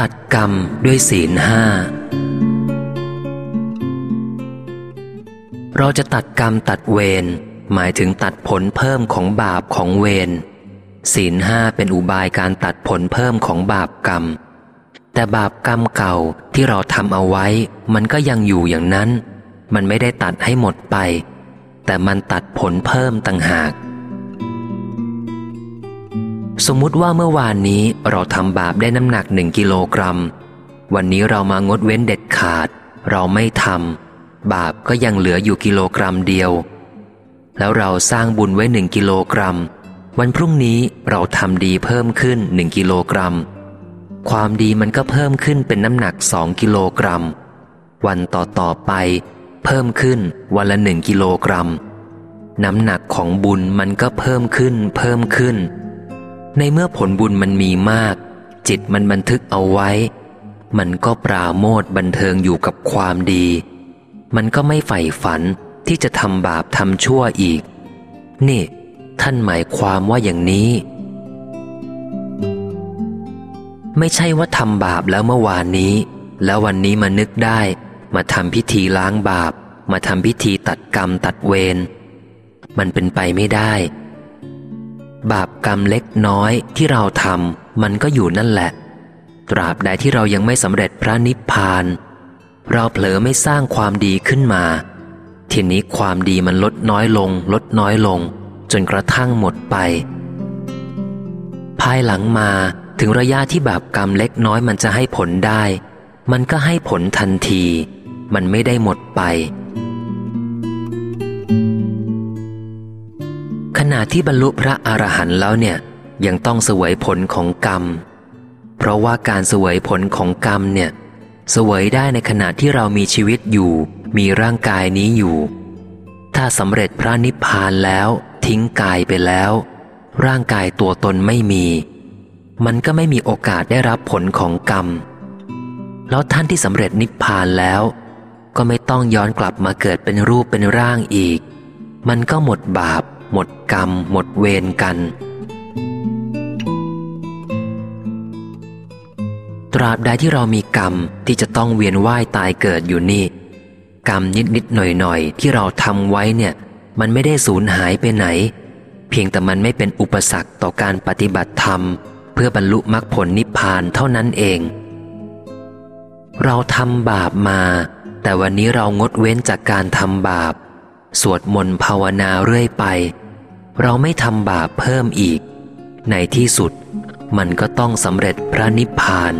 ตัดกรรมด้วยศีลห้า เราจะตัดกรรมตัดเวรหมายถึงตัดผลเพิ่มของบาปของเวรศีลห้าเป็นอุบายการตัดผลเพิ่มของบาปกรรม แต่บาปกรรมเก่าที่เราทำเอาไว้ มันก็ยังอยู่อย่างนั้น มันไม่ได้ตัดให้หมดไป แต่มันตัดผลเพิ่มต่างหาก สมมุติว่าเมื่อวานนี้เราทำบาปได้น้ำหนักหนึ่งกิโลกรัม วันนี้เรามางดเว้นเด็ดขาด เราไม่ทำบาปก็ยังเหลืออยู่กิโลกรัมเดียว แล้วเราสร้างบุญไว้หนึ่งกิโลกรัม วันพรุ่งนี้เราทำดีเพิ่มขึ้นหนึ่งกิโลกรัม ความดีมันก็เพิ่มขึ้นเป็นน้ำหนักสองกิโลกรัม วันต่อต่อไป เพิ่มขึ้นวันละหนึ่งกิโลกรัม น้ำหนักของบุญมันก็เพิ่มขึ้นเพิ่มขึ้น ในเมื่อผลบุญมันมีมาก จิตมันบันทึกเอาไว้ มันก็ปราโมทบันเทิงอยู่กับความดี มันก็ไม่ใฝ่ฝันที่จะทำบาปทำชั่วอีก นี่ ท่านหมายความว่าอย่างนี้ ไม่ใช่ว่าทำบาปแล้วเมื่อวานนี้ แล้ววันนี้มานึกได้ มาทำพิธีล้างบาป มาทำพิธีตัดกรรมตัดเวรมันเป็นไปไม่ได้ บาปกรรมเล็กน้อยที่เราทำมันก็อยู่นั่นแหละ ตราบใดที่เรายังไม่สำเร็จพระนิพพาน เราเผลอไม่สร้างความดีขึ้นมา ทีนี้ความดีมันลดน้อยลง ลดน้อยลง จนกระทั่งหมดไป ภายหลังมาถึงระยะที่บาปกรรมเล็กน้อยมันจะให้ผลได้ มันก็ให้ผลทันที มันไม่ได้หมดไป ณะที่บรรลุพระอรหันต์แล้วเนี่ย ยังต้องเสวยผลของกรรม เพราะว่าการเสวยผลของกรรมเนี่ย เสวยได้ในขณะที่เรามีชีวิตอยู่ มีร่างกายนี้อยู่ ถ้าสำเร็จพระนิพพานแล้ว ทิ้งกายไปแล้ว ร่างกายตัวตนไม่มี มันก็ไม่มีโอกาสได้รับผลของกรรม แล้วท่านที่สำเร็จนิพพานแล้ว ก็ไม่ต้องย้อนกลับมาเกิดเป็นรูปเป็นร่างอีก มันก็หมดบาป หมดกรรม หมดเวรกัน ตราบใดที่เรามีกรรมที่จะต้องเวียนว่ายตายเกิดอยู่นี่ กรรมนิดนิดหน่อยหน่อยที่เราทำไว้เนี่ย มันไม่ได้สูญหายไปไหน เพียงแต่มันไม่เป็นอุปสรรคต่อการปฏิบัติธรรม เพื่อบรรลุมรรคผลนิพพานเท่านั้นเอง เราทำบาปมา แต่วันนี้เรางดเว้นจากการทำบาป สวดมนต์ภาวนาเรื่อยไป เราไม่ทำบาปเพิ่มอีก ในที่สุดมันก็ต้องสำเร็จพระนิพพาน